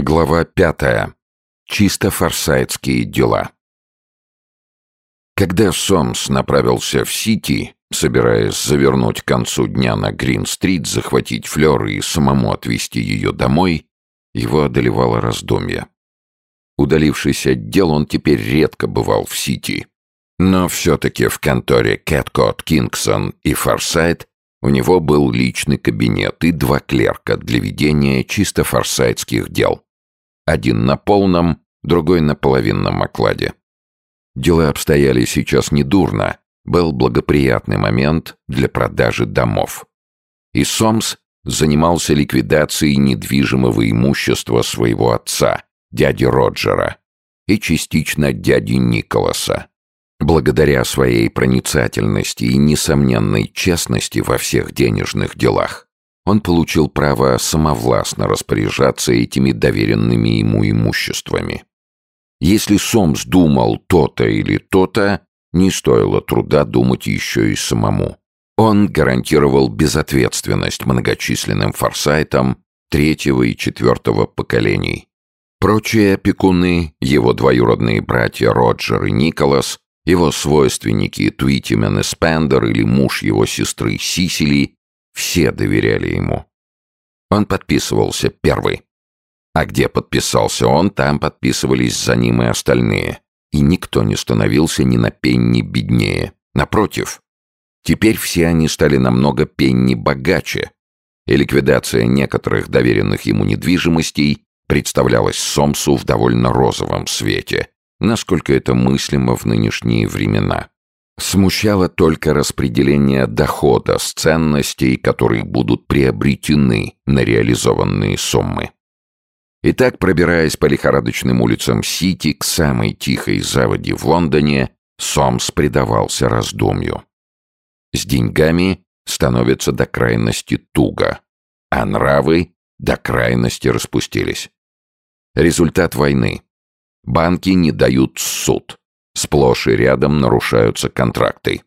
Глава пятая. Чисто форсайтские дела. Когда Сомс направился в Сити, собираясь завернуть к концу дня на Грин-стрит, захватить Флёр и самому отвезти ее домой, его одолевало раздумье. Удалившись от дел, он теперь редко бывал в Сити. Но все-таки в конторе Кэткот, Кингсон и Форсайт у него был личный кабинет и два клерка для ведения чисто форсайтских дел. Один на полном, другой на половинном окладе. Дела обстояли сейчас недурно, был благоприятный момент для продажи домов. И Сомс занимался ликвидацией недвижимого имущества своего отца, дяди Роджера, и частично дяди Николаса. Благодаря своей проницательности и несомненной честности во всех денежных делах, он получил право самовластно распоряжаться этими доверенными ему имуществами. Если Сомс думал то-то или то-то, не стоило труда думать еще и самому. Он гарантировал безответственность многочисленным форсайтам третьего и четвертого поколений. Прочие опекуны, его двоюродные братья Роджер и Николас, его свойственники Твитимен и Спендер или муж его сестры Сисили все доверяли ему. Он подписывался первый. А где подписался он, там подписывались за ним и остальные. И никто не становился ни на пенни беднее. Напротив, теперь все они стали намного пенни богаче. И ликвидация некоторых доверенных ему недвижимостей представлялась Сомсу в довольно розовом свете, насколько это мыслимо в нынешние времена. Смущало только распределение дохода с ценностей, которые будут приобретены на реализованные суммы. Итак, пробираясь по лихорадочным улицам Сити к самой тихой заводе в Лондоне, Сомс предавался раздумью. С деньгами становится до крайности туго, а нравы до крайности распустились. Результат войны. Банки не дают суд. Сплошь и рядом нарушаются контракты.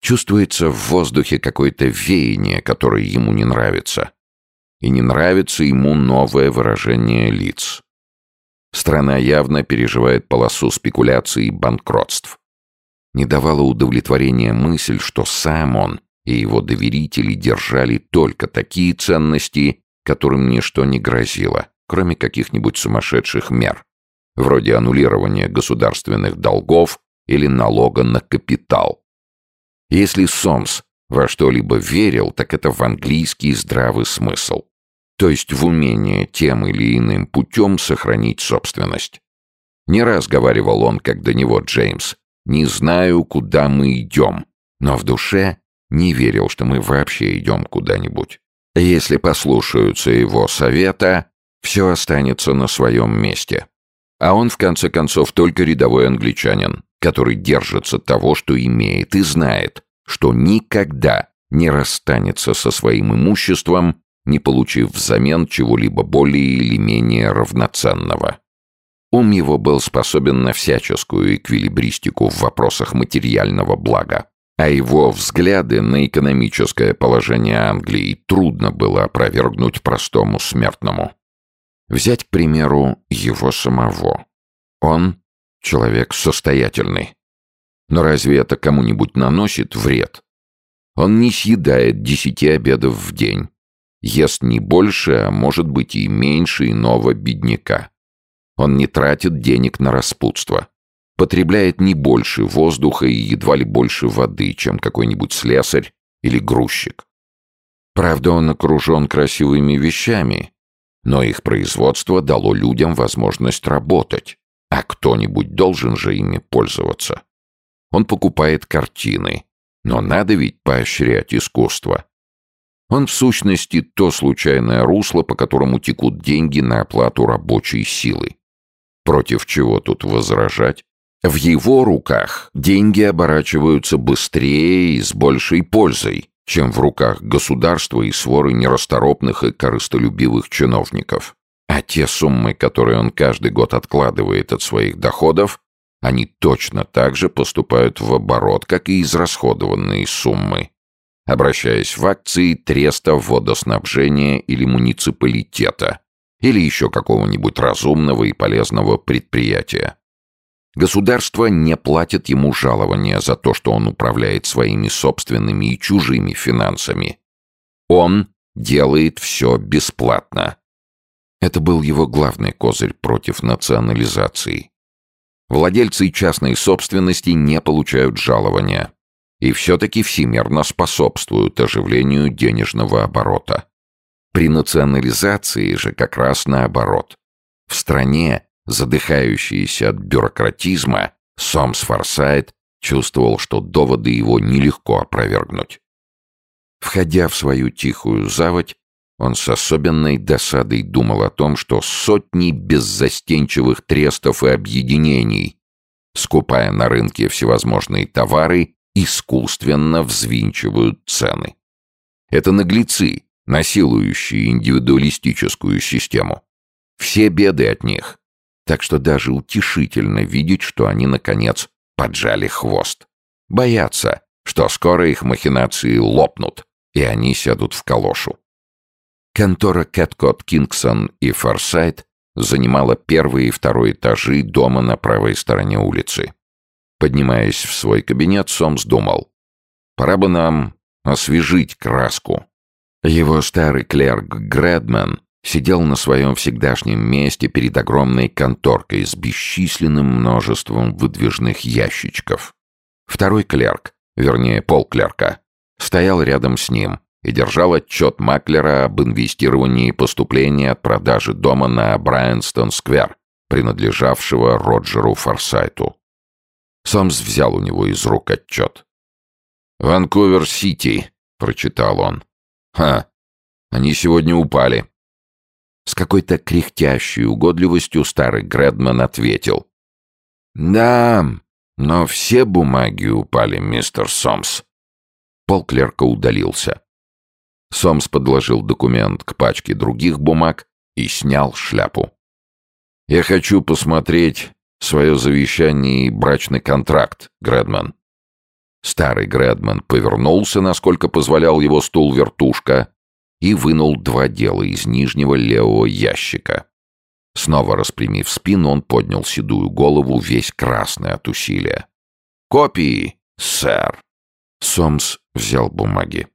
Чувствуется в воздухе какое-то веяние, которое ему не нравится. И не нравится ему новое выражение лиц. Страна явно переживает полосу спекуляций и банкротств. Не давала удовлетворения мысль, что сам он и его доверители держали только такие ценности, которым ничто не грозило, кроме каких-нибудь сумасшедших мер вроде аннулирования государственных долгов или налога на капитал. Если Сомс во что-либо верил, так это в английский здравый смысл, то есть в умение тем или иным путем сохранить собственность. Не раз говаривал он, как до него Джеймс, «Не знаю, куда мы идем», но в душе не верил, что мы вообще идем куда-нибудь. Если послушаются его совета, все останется на своем месте. А он, в конце концов, только рядовой англичанин, который держится того, что имеет, и знает, что никогда не расстанется со своим имуществом, не получив взамен чего-либо более или менее равноценного. Ум его был способен на всяческую эквилибристику в вопросах материального блага, а его взгляды на экономическое положение Англии трудно было опровергнуть простому смертному. Взять, к примеру, его самого. Он — человек состоятельный. Но разве это кому-нибудь наносит вред? Он не съедает десяти обедов в день. Ест не больше, а может быть и меньше иного бедняка. Он не тратит денег на распутство. Потребляет не больше воздуха и едва ли больше воды, чем какой-нибудь слесарь или грузчик. Правда, он окружен красивыми вещами, но их производство дало людям возможность работать, а кто-нибудь должен же ими пользоваться. Он покупает картины, но надо ведь поощрять искусство. Он в сущности то случайное русло, по которому текут деньги на оплату рабочей силы. Против чего тут возражать? В его руках деньги оборачиваются быстрее и с большей пользой, чем в руках государства и своры нерасторопных и корыстолюбивых чиновников. А те суммы, которые он каждый год откладывает от своих доходов, они точно так же поступают в оборот, как и израсходованные суммы, обращаясь в акции треста водоснабжения или муниципалитета, или еще какого-нибудь разумного и полезного предприятия. Государство не платит ему жалования за то, что он управляет своими собственными и чужими финансами. Он делает все бесплатно. Это был его главный козырь против национализации. Владельцы частной собственности не получают жалования и все-таки всемирно способствуют оживлению денежного оборота. При национализации же как раз наоборот. В стране, задыхающейся от бюрократизма, Сомс Форсайт чувствовал, что доводы его нелегко опровергнуть. Входя в свою тихую заводь, он с особенной досадой думал о том, что сотни беззастенчивых трестов и объединений, скупая на рынке всевозможные товары, искусственно взвинчивают цены. Это наглецы, насилующие индивидуалистическую систему. Все беды от них. Так что даже утешительно видеть, что они, наконец, поджали хвост. Боятся, что скоро их махинации лопнут, и они сядут в калошу. Контора Кэткот Кингсон и Форсайт занимала первый и второй этажи дома на правой стороне улицы. Поднимаясь в свой кабинет, Сомс думал, «Пора бы нам освежить краску». Его старый клерк Грэдман сидел на своем всегдашнем месте перед огромной конторкой с бесчисленным множеством выдвижных ящичков. Второй клерк, вернее полклерка, стоял рядом с ним и держал отчет Маклера об инвестировании и поступлении от продажи дома на Брайанстон-сквер, принадлежавшего Роджеру Форсайту. Сомс взял у него из рук отчет. «Ванкувер-Сити», — прочитал он. «Ха, они сегодня упали». С какой-то кряхтящей угодливостью старый Грэдман ответил. «Да, но все бумаги упали, мистер Сомс». Полклерка удалился. Сомс подложил документ к пачке других бумаг и снял шляпу. «Я хочу посмотреть свое завещание и брачный контракт, Грэдман». Старый Грэдман повернулся, насколько позволял его стул-вертушка, и вынул два дела из нижнего левого ящика. Снова распрямив спину, он поднял седую голову, весь красный от усилия. «Копии, сэр!» Сомс взял бумаги.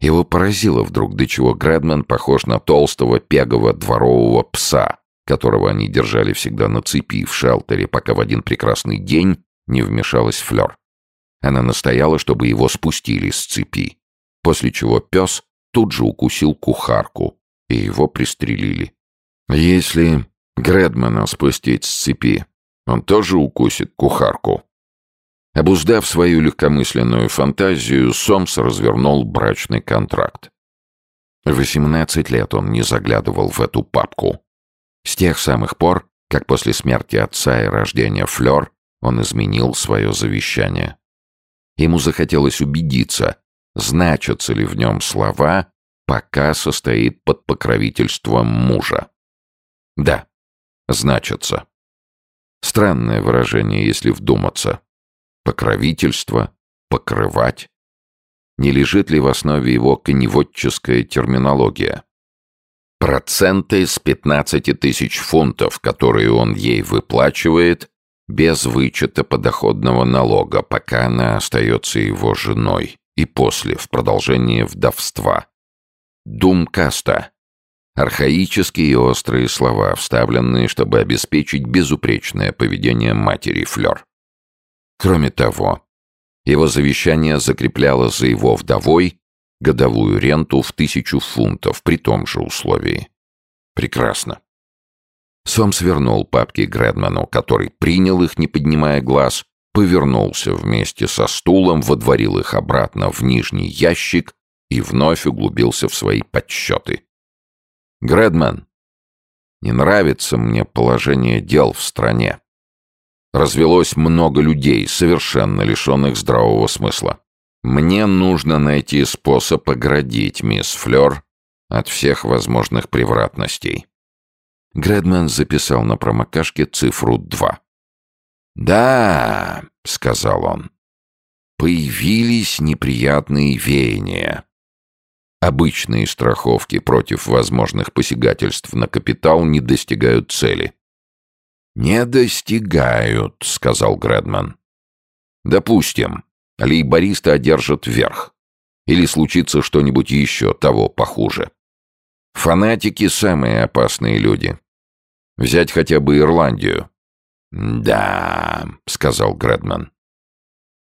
Его поразило вдруг, до чего Грэдман похож на толстого пегового дворового пса, которого они держали всегда на цепи в шелтере, пока в один прекрасный день не вмешалась Флёр. Она настояла, чтобы его спустили с цепи, после чего пес тут же укусил кухарку, и его пристрелили. Если Грэдмана спустить с цепи, он тоже укусит кухарку. Обуздав свою легкомысленную фантазию, Сомс развернул брачный контракт. Восемнадцать лет он не заглядывал в эту папку. С тех самых пор, как после смерти отца и рождения Флёр, он изменил свое завещание. Ему захотелось убедиться, значатся ли в нем слова «пока состоит под покровительством мужа». Да, значатся. Странное выражение, если вдуматься. Покровительство, покрывать. Не лежит ли в основе его коневодческая терминология? Проценты с 15 тысяч фунтов, которые он ей выплачивает, без вычета подоходного налога, пока она остается его женой, и после, в продолжении вдовства. Думкаста. Архаические и острые слова, вставленные, чтобы обеспечить безупречное поведение матери Флёр. Кроме того, его завещание закрепляло за его вдовой годовую ренту в тысячу фунтов при том же условии. Прекрасно. Сом свернул папки Грэдману, который принял их, не поднимая глаз, повернулся вместе со стулом, водворил их обратно в нижний ящик и вновь углубился в свои подсчеты. «Грэдман, не нравится мне положение дел в стране. Развелось много людей, совершенно лишенных здравого смысла. Мне нужно найти способ оградить мисс Флёр от всех возможных превратностей». Грэдман записал на промокашке цифру 2. «Да», — сказал он, — «появились неприятные веяния. Обычные страховки против возможных посягательств на капитал не достигают цели. «Не достигают», — сказал Грэдман. «Допустим, лейбористы одержат верх. Или случится что-нибудь еще того похуже. Фанатики — самые опасные люди. Взять хотя бы Ирландию». «Да», — сказал Грэдман.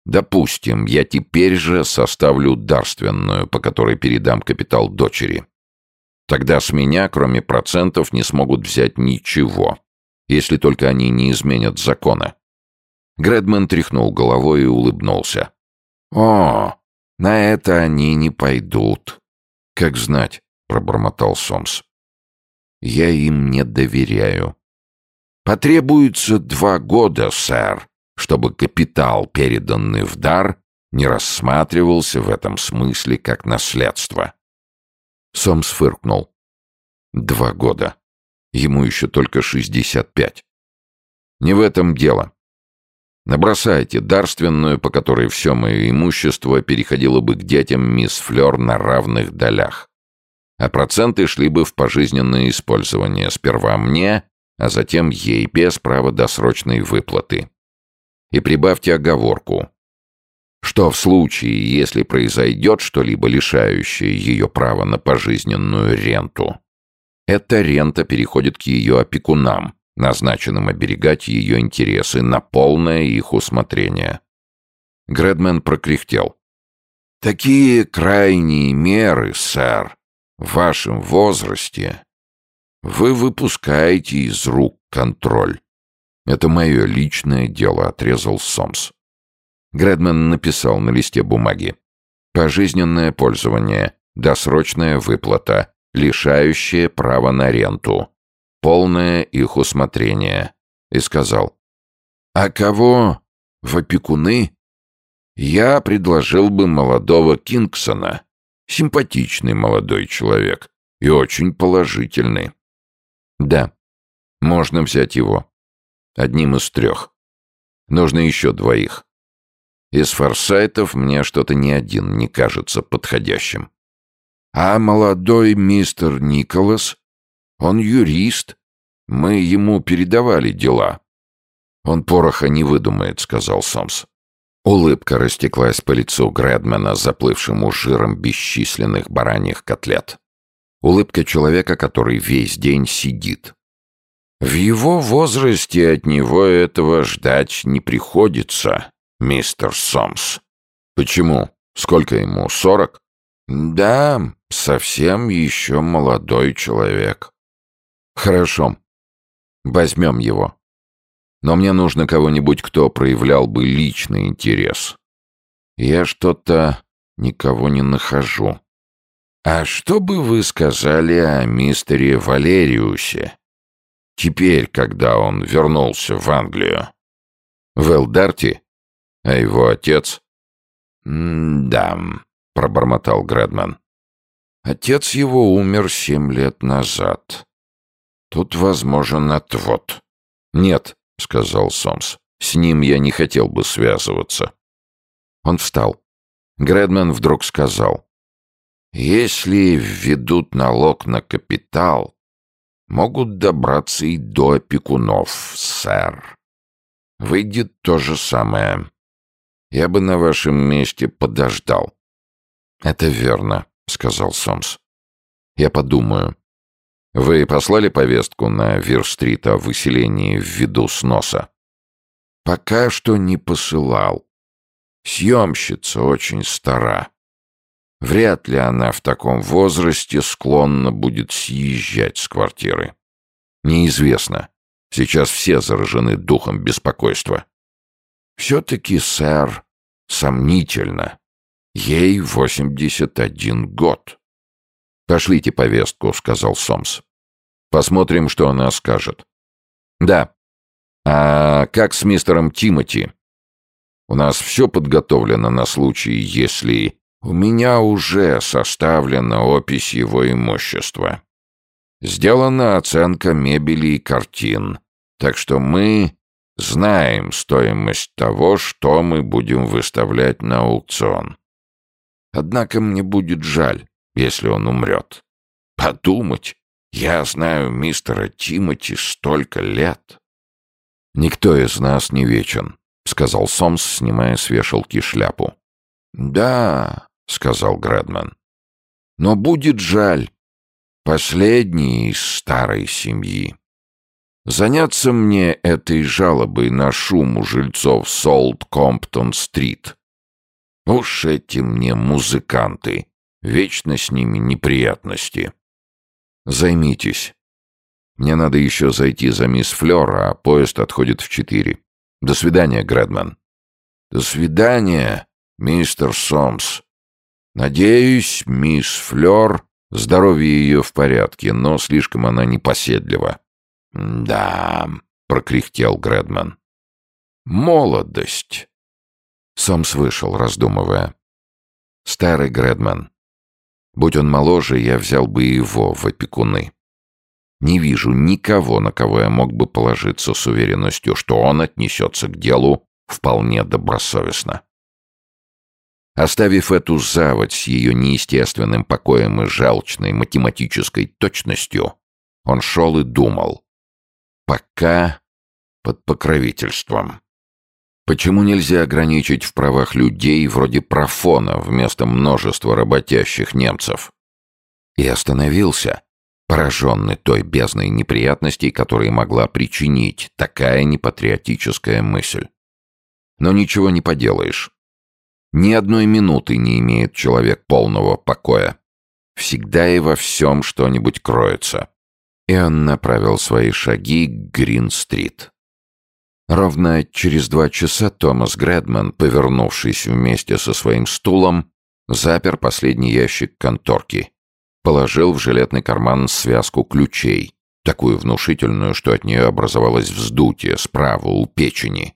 «Допустим, я теперь же составлю дарственную, по которой передам капитал дочери. Тогда с меня, кроме процентов, не смогут взять ничего, если только они не изменят закона». Грэдман тряхнул головой и улыбнулся. «О, на это они не пойдут». «Как знать», — пробормотал Сомс. «Я им не доверяю». «Потребуется два года, сэр, чтобы капитал, переданный в дар, не рассматривался в этом смысле как наследство». Сомс фыркнул. «Два года. Ему еще только шестьдесят пять. Не в этом дело. Набросайте дарственную, по которой все мое имущество переходило бы к детям мисс Флёр на равных долях. А проценты шли бы в пожизненное использование сперва мне, а затем ей без права досрочной выплаты. И прибавьте оговорку, что в случае, если произойдет что-либо лишающее ее права на пожизненную ренту, эта рента переходит к ее опекунам, назначенным оберегать ее интересы на полное их усмотрение. Гредмен прокряхтел. «Такие крайние меры, сэр, в вашем возрасте вы выпускаете из рук контроль. Это мое личное дело, отрезал Сомс. Гредмен написал на листе бумаги. Пожизненное пользование, досрочная выплата, лишающая права на ренту, полное их усмотрение, и сказал, «А кого в опекуны?» «Я предложил бы молодого Кингсона. Симпатичный молодой человек и очень положительный». «Да, можно взять его. Одним из трех. Нужно еще двоих. Из форсайтов мне что-то ни один не кажется подходящим». «А молодой мистер Николас?» Он юрист. Мы ему передавали дела. Он пороха не выдумает, сказал Сомс. Улыбка растеклась по лицу Грэдмена, заплывшему жиром бесчисленных бараньих котлет. Улыбка человека, который весь день сидит. В его возрасте от него этого ждать не приходится, мистер Сомс. Почему? Сколько ему? Сорок? Да, совсем еще молодой человек. Хорошо. Возьмем его. Но мне нужно кого-нибудь, кто проявлял бы личный интерес. Я что-то никого не нахожу. А что бы вы сказали о мистере Валериусе? Теперь, когда он вернулся в Англию. В Элдарти? А его отец? «Да», — пробормотал Грэдман. «Отец его умер семь лет назад. Тут возможен отвод. Нет, сказал Сомс. С ним я не хотел бы связываться. Он встал. Грэдман вдруг сказал. Если введут налог на капитал, могут добраться и до опекунов, сэр. Выйдет то же самое. Я бы на вашем месте подождал. Это верно, сказал Сомс. Я подумаю. Вы послали повестку на Вирстрит о выселении ввиду сноса? Пока что не посылал. Съемщица очень стара. Вряд ли она в таком возрасте склонна будет съезжать с квартиры. Неизвестно. Сейчас все заражены духом беспокойства. Все-таки, сэр, сомнительно. Ей восемьдесят один год. «Пошлите повестку», — сказал Сомс. «Посмотрим, что она скажет». «Да. А как с мистером Тимоти? У нас все подготовлено на случай, если...» «У меня уже составлена опись его имущества. Сделана оценка мебели и картин, так что мы знаем стоимость того, что мы будем выставлять на аукцион. Однако мне будет жаль, если он умрет. Подумать, я знаю мистера Тимоти столько лет. Никто из нас не вечен, сказал Сомс, снимая с вешалки шляпу. Да, сказал Грэдман. Но будет жаль. Последний из старой семьи. Заняться мне этой жалобой на шум у жильцов Солт-Комптон-стрит. Уж эти мне музыканты. Вечно с ними неприятности. Займитесь. Мне надо еще зайти за мисс Флёр, а поезд отходит в четыре. До свидания, Грэдман. До свидания, мистер Сомс. Надеюсь, мисс Флёр, здоровье ее в порядке, но слишком она непоседлива. Да, прокряхтел Грэдман. Молодость. Сомс вышел, раздумывая. Старый Грэдман. Будь он моложе, я взял бы его в опекуны. Не вижу никого, на кого я мог бы положиться с уверенностью, что он отнесется к делу вполне добросовестно. Оставив эту заводь с ее неестественным покоем и желчной математической точностью, он шел и думал. Пока под покровительством. Почему нельзя ограничить в правах людей вроде профона вместо множества работящих немцев? И остановился, пораженный той бездной неприятностей, которые могла причинить такая непатриотическая мысль. Но ничего не поделаешь. Ни одной минуты не имеет человек полного покоя. Всегда и во всем что-нибудь кроется. И он направил свои шаги к Грин-стрит. Ровно через два часа Томас Грэдман, повернувшись вместе со своим стулом, запер последний ящик конторки. Положил в жилетный карман связку ключей, такую внушительную, что от нее образовалось вздутие справа у печени.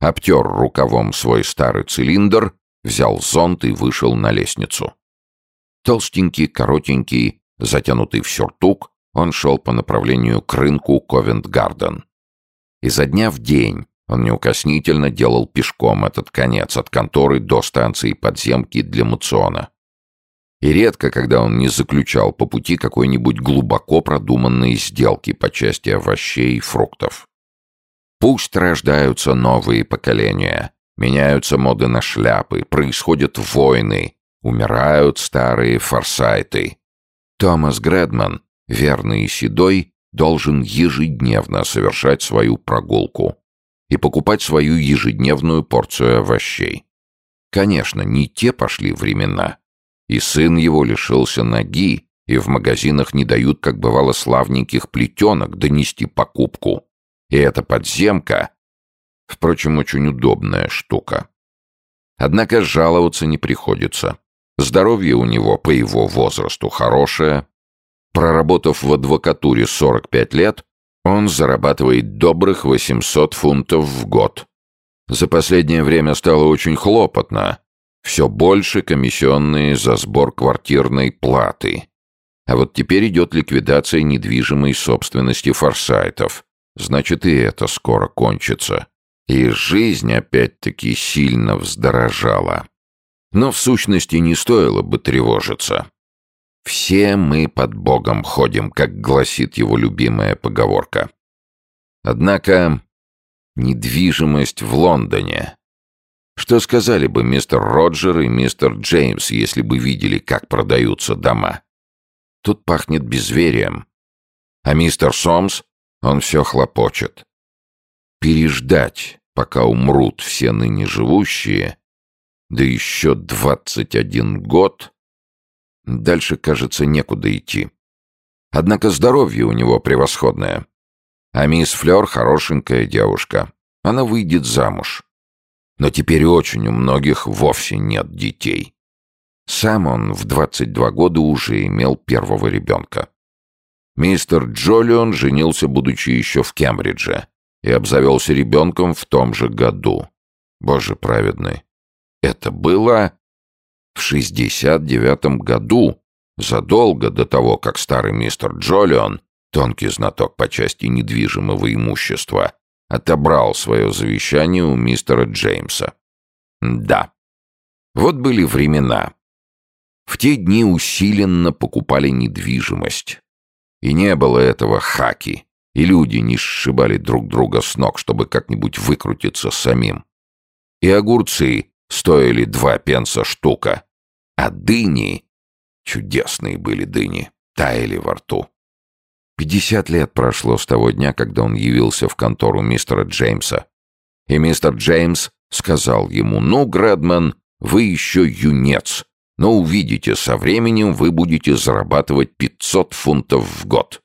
Обтер рукавом свой старый цилиндр, взял зонт и вышел на лестницу. Толстенький, коротенький, затянутый в сюртук, он шел по направлению к рынку Ковент-Гарден. Изо дня в день он неукоснительно делал пешком этот конец от конторы до станции подземки для Мациона. И редко, когда он не заключал по пути какой-нибудь глубоко продуманной сделки по части овощей и фруктов. Пусть рождаются новые поколения, меняются моды на шляпы, происходят войны, умирают старые форсайты. Томас Грэдман, верный и седой, должен ежедневно совершать свою прогулку и покупать свою ежедневную порцию овощей. Конечно, не те пошли времена. И сын его лишился ноги, и в магазинах не дают, как бывало, славненьких плетенок донести покупку. И эта подземка, впрочем, очень удобная штука. Однако жаловаться не приходится. Здоровье у него по его возрасту хорошее, Проработав в адвокатуре 45 лет, он зарабатывает добрых 800 фунтов в год. За последнее время стало очень хлопотно. Все больше комиссионные за сбор квартирной платы. А вот теперь идет ликвидация недвижимой собственности форсайтов. Значит, и это скоро кончится. И жизнь опять-таки сильно вздорожала. Но в сущности не стоило бы тревожиться. «Все мы под Богом ходим», как гласит его любимая поговорка. Однако недвижимость в Лондоне. Что сказали бы мистер Роджер и мистер Джеймс, если бы видели, как продаются дома? Тут пахнет безверием. А мистер Сомс, он все хлопочет. Переждать, пока умрут все ныне живущие, да еще двадцать один год — Дальше, кажется, некуда идти. Однако здоровье у него превосходное. А мисс Флёр хорошенькая девушка. Она выйдет замуж. Но теперь очень у многих вовсе нет детей. Сам он в 22 года уже имел первого ребенка. Мистер Джолион женился, будучи еще в Кембридже, и обзавелся ребенком в том же году. Боже праведный. Это было в 69 году, задолго до того, как старый мистер Джолион, тонкий знаток по части недвижимого имущества, отобрал свое завещание у мистера Джеймса. Да. Вот были времена. В те дни усиленно покупали недвижимость. И не было этого хаки, и люди не сшибали друг друга с ног, чтобы как-нибудь выкрутиться самим. И огурцы стоили два пенса штука, а дыни, чудесные были дыни, таяли во рту. Пятьдесят лет прошло с того дня, когда он явился в контору мистера Джеймса. И мистер Джеймс сказал ему, «Ну, Грэдман, вы еще юнец, но увидите, со временем вы будете зарабатывать 500 фунтов в год».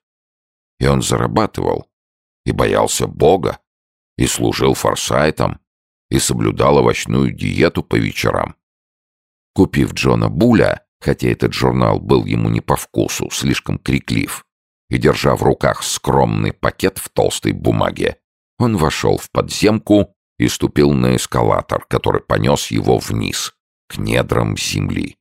И он зарабатывал, и боялся Бога, и служил форсайтом, и соблюдал овощную диету по вечерам. Купив Джона Буля, хотя этот журнал был ему не по вкусу, слишком криклив, и держа в руках скромный пакет в толстой бумаге, он вошел в подземку и ступил на эскалатор, который понес его вниз, к недрам земли.